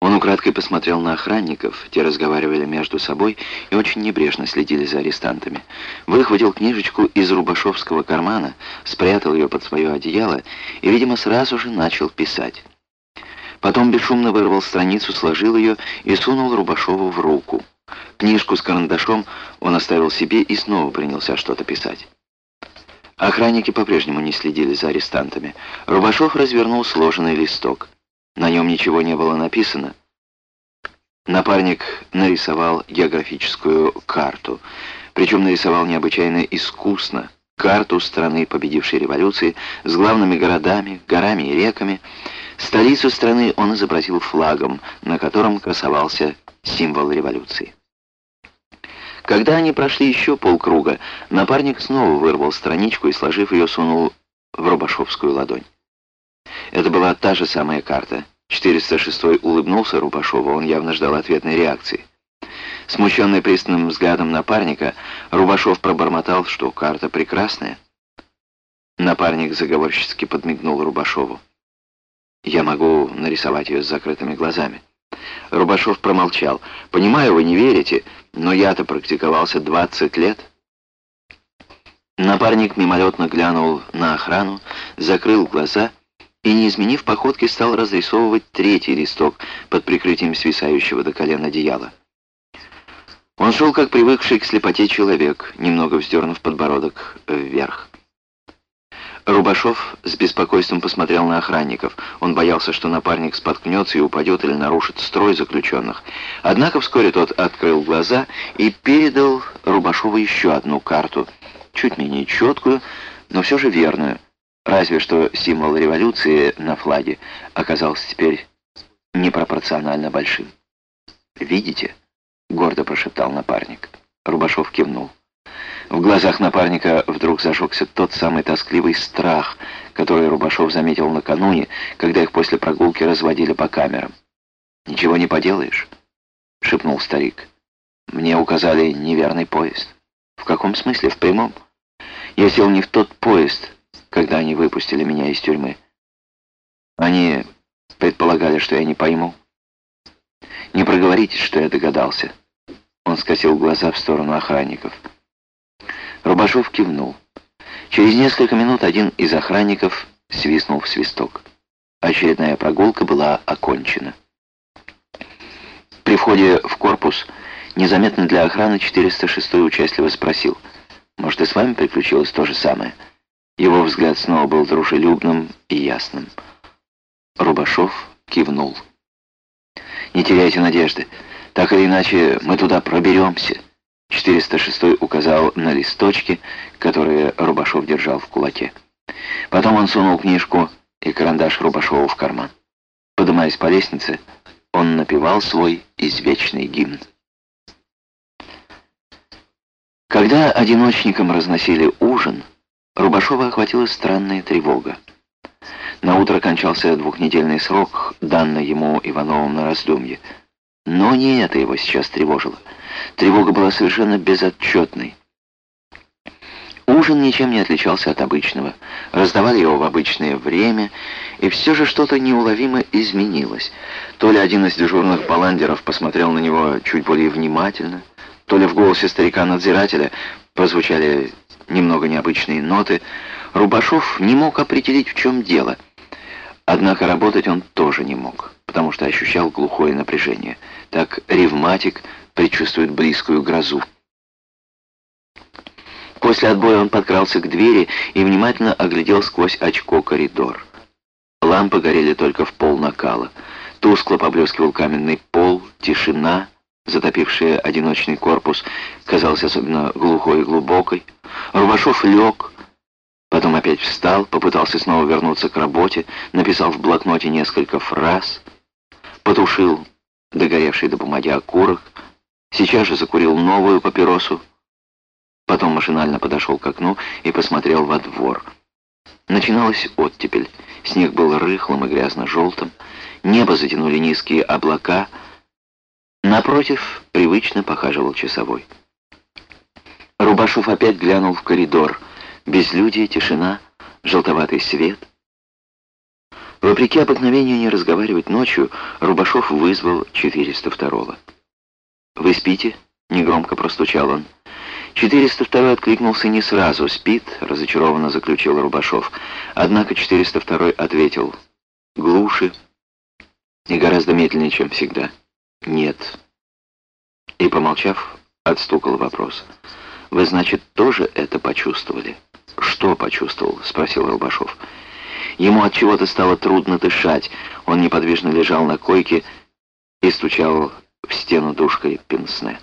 Он украдкой посмотрел на охранников, те разговаривали между собой и очень небрежно следили за арестантами. Выхватил книжечку из рубашовского кармана, спрятал ее под свое одеяло и, видимо, сразу же начал писать. Потом бесшумно вырвал страницу, сложил ее и сунул Рубашову в руку. Книжку с карандашом он оставил себе и снова принялся что-то писать. Охранники по-прежнему не следили за арестантами. Рубашов развернул сложенный листок. На нем ничего не было написано. Напарник нарисовал географическую карту, причем нарисовал необычайно искусно, карту страны, победившей революции, с главными городами, горами и реками. Столицу страны он изобразил флагом, на котором красовался символ революции. Когда они прошли еще полкруга, напарник снова вырвал страничку и, сложив ее, сунул в Рубашовскую ладонь. Это была та же самая карта. 406-й улыбнулся Рубашову, он явно ждал ответной реакции. Смущенный пристальным взглядом напарника, Рубашов пробормотал, что карта прекрасная. Напарник заговорчески подмигнул Рубашову. «Я могу нарисовать ее с закрытыми глазами». Рубашов промолчал. «Понимаю, вы не верите, но я-то практиковался 20 лет». Напарник мимолетно глянул на охрану, закрыл глаза и, не изменив походки, стал разрисовывать третий листок под прикрытием свисающего до колен одеяла. Он шел, как привыкший к слепоте человек, немного вздернув подбородок вверх. Рубашов с беспокойством посмотрел на охранников. Он боялся, что напарник споткнется и упадет или нарушит строй заключенных. Однако вскоре тот открыл глаза и передал Рубашову еще одну карту, чуть менее четкую, но все же верную. Разве что символ революции на флаге оказался теперь непропорционально большим. «Видите?» — гордо прошептал напарник. Рубашов кивнул. В глазах напарника вдруг зажегся тот самый тоскливый страх, который Рубашов заметил накануне, когда их после прогулки разводили по камерам. «Ничего не поделаешь», — шепнул старик. «Мне указали неверный поезд». «В каком смысле? В прямом?» «Я сел не в тот поезд, когда они выпустили меня из тюрьмы. Они предполагали, что я не пойму. Не проговоритесь, что я догадался». Он скосил глаза в сторону охранников. Рубашов кивнул. Через несколько минут один из охранников свистнул в свисток. Очередная прогулка была окончена. При входе в корпус незаметно для охраны 406 участливо спросил, «Может, и с вами приключилось то же самое?» Его взгляд снова был дружелюбным и ясным. Рубашов кивнул. «Не теряйте надежды. Так или иначе, мы туда проберемся». 406 указал на листочки, которые Рубашов держал в кулаке. Потом он сунул книжку и карандаш Рубашову в карман. Поднимаясь по лестнице, он напевал свой извечный гимн. Когда одиночникам разносили ужин, Рубашова охватила странная тревога. На утро кончался двухнедельный срок, данный ему Ивановым на раздумье. Но не это его сейчас тревожило. Тревога была совершенно безотчетной. Ужин ничем не отличался от обычного. Раздавали его в обычное время, и все же что-то неуловимо изменилось. То ли один из дежурных баландеров посмотрел на него чуть более внимательно, то ли в голосе старика-надзирателя прозвучали немного необычные ноты. Рубашов не мог определить, в чем дело. Однако работать он тоже не мог, потому что ощущал глухое напряжение. Так ревматик предчувствует близкую грозу. После отбоя он подкрался к двери и внимательно оглядел сквозь очко коридор. Лампы горели только в пол накала. Тускло поблескивал каменный пол, тишина, затопившая одиночный корпус, казалась особенно глухой и глубокой. Рубашов лег, потом опять встал, попытался снова вернуться к работе, написал в блокноте несколько фраз, потушил догоревший до бумаги окурок, Сейчас же закурил новую папиросу. Потом машинально подошел к окну и посмотрел во двор. Начиналась оттепель. Снег был рыхлым и грязно-желтым. Небо затянули низкие облака. Напротив привычно похаживал часовой. Рубашов опять глянул в коридор. Безлюдие, тишина, желтоватый свет. Вопреки обыкновению не разговаривать ночью, Рубашов вызвал 402-го. «Вы спите?» — негромко простучал он. 402 откликнулся не сразу. «Спит?» — разочарованно заключил Рубашов. Однако 402 ответил. «Глуши». И гораздо медленнее, чем всегда. «Нет». И, помолчав, отстукал вопрос. «Вы, значит, тоже это почувствовали?» «Что почувствовал?» — спросил Рубашов. Ему от чего-то стало трудно дышать. Он неподвижно лежал на койке и стучал в стену душкой пенсне.